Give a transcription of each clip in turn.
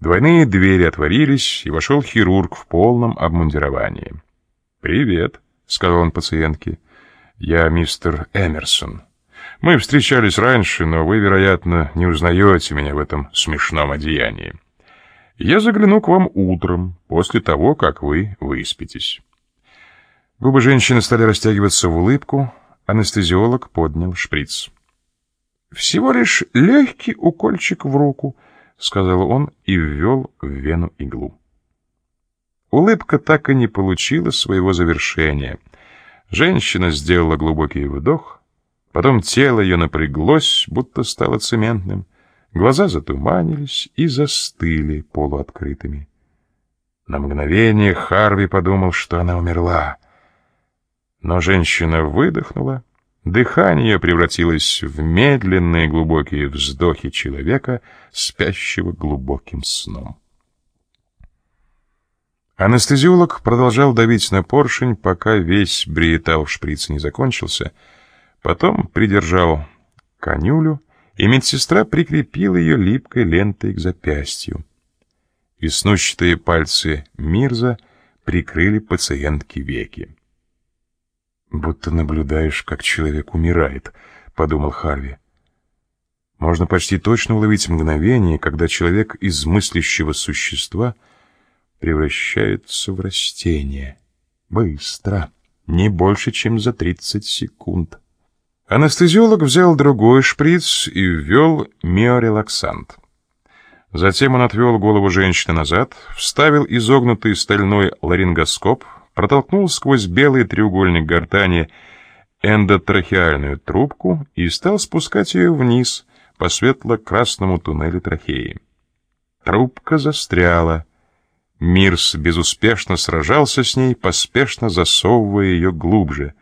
Двойные двери отворились, и вошел хирург в полном обмундировании. «Привет», — сказал он пациентке. «Я мистер Эмерсон. Мы встречались раньше, но вы, вероятно, не узнаете меня в этом смешном одеянии. Я загляну к вам утром, после того, как вы выспитесь». Губы женщины стали растягиваться в улыбку, анестезиолог поднял шприц. «Всего лишь легкий укольчик в руку», — сказал он и ввел в вену иглу. Улыбка так и не получила своего завершения. Женщина сделала глубокий вдох, потом тело ее напряглось, будто стало цементным, глаза затуманились и застыли полуоткрытыми. На мгновение Харви подумал, что она умерла. Но женщина выдохнула, дыхание превратилось в медленные глубокие вздохи человека, спящего глубоким сном. Анестезиолог продолжал давить на поршень, пока весь бриетал в шприце не закончился, потом придержал конюлю, и медсестра прикрепила ее липкой лентой к запястью. Веснущатые пальцы Мирза прикрыли пациентке веки. «Будто наблюдаешь, как человек умирает», — подумал Харви. Можно почти точно уловить мгновение, когда человек из мыслящего существа превращается в растение. Быстро, не больше, чем за 30 секунд. Анестезиолог взял другой шприц и ввел миорелаксант. Затем он отвел голову женщины назад, вставил изогнутый стальной ларингоскоп протолкнул сквозь белый треугольник гортани эндотрахеальную трубку и стал спускать ее вниз по светло-красному туннелю трахеи. Трубка застряла. Мирс безуспешно сражался с ней, поспешно засовывая ее глубже.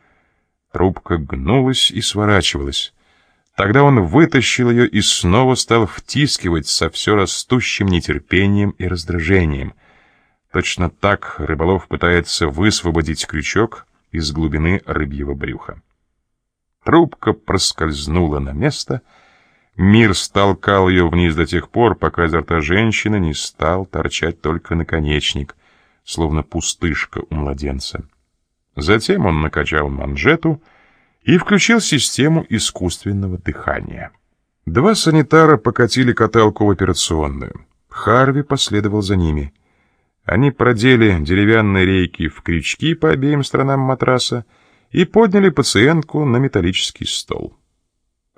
Трубка гнулась и сворачивалась. Тогда он вытащил ее и снова стал втискивать со все растущим нетерпением и раздражением — Точно так рыболов пытается высвободить крючок из глубины рыбьего брюха. Трубка проскользнула на место. Мир столкал ее вниз до тех пор, пока изо рта женщины не стал торчать только наконечник, словно пустышка у младенца. Затем он накачал манжету и включил систему искусственного дыхания. Два санитара покатили каталку в операционную. Харви последовал за ними. Они продели деревянные рейки в крючки по обеим сторонам матраса и подняли пациентку на металлический стол.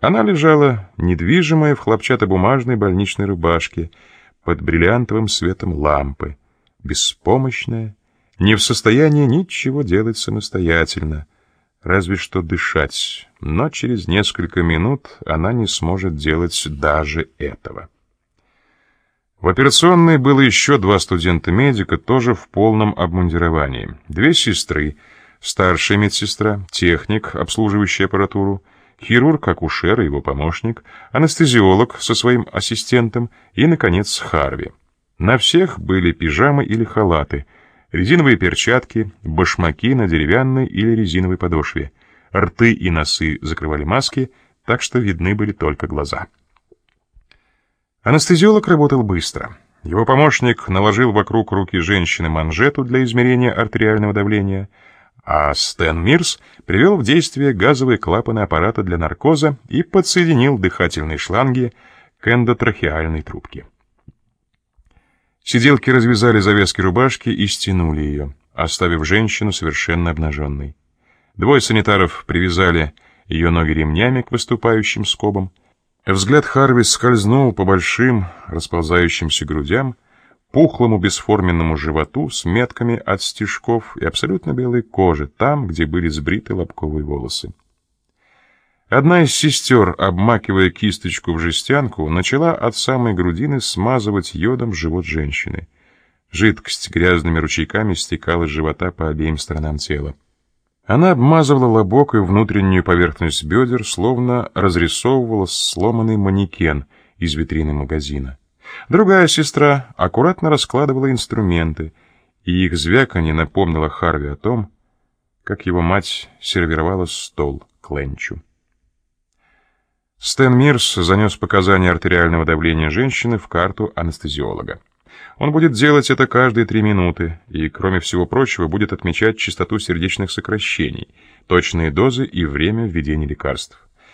Она лежала, недвижимая в хлопчатобумажной больничной рубашке, под бриллиантовым светом лампы, беспомощная, не в состоянии ничего делать самостоятельно, разве что дышать, но через несколько минут она не сможет делать даже этого. В операционной было еще два студента-медика, тоже в полном обмундировании. Две сестры, старшая медсестра, техник, обслуживающий аппаратуру, хирург, акушер и его помощник, анестезиолог со своим ассистентом и, наконец, Харви. На всех были пижамы или халаты, резиновые перчатки, башмаки на деревянной или резиновой подошве. Рты и носы закрывали маски, так что видны были только глаза. Анестезиолог работал быстро. Его помощник наложил вокруг руки женщины манжету для измерения артериального давления, а Стэн Мирс привел в действие газовые клапаны аппарата для наркоза и подсоединил дыхательные шланги к эндотрахеальной трубке. Сиделки развязали завески рубашки и стянули ее, оставив женщину совершенно обнаженной. Двое санитаров привязали ее ноги ремнями к выступающим скобам, Взгляд Харви скользнул по большим, расползающимся грудям, пухлому бесформенному животу с метками от стежков и абсолютно белой кожи, там, где были сбриты лобковые волосы. Одна из сестер, обмакивая кисточку в жестянку, начала от самой грудины смазывать йодом живот женщины. Жидкость грязными ручейками стекала с живота по обеим сторонам тела. Она обмазывала лобок и внутреннюю поверхность бедер, словно разрисовывала сломанный манекен из витрины магазина. Другая сестра аккуратно раскладывала инструменты, и их звяканье напомнило Харви о том, как его мать сервировала стол к ленчу. Стэн Мирс занес показания артериального давления женщины в карту анестезиолога. Он будет делать это каждые три минуты и, кроме всего прочего, будет отмечать частоту сердечных сокращений, точные дозы и время введения лекарств.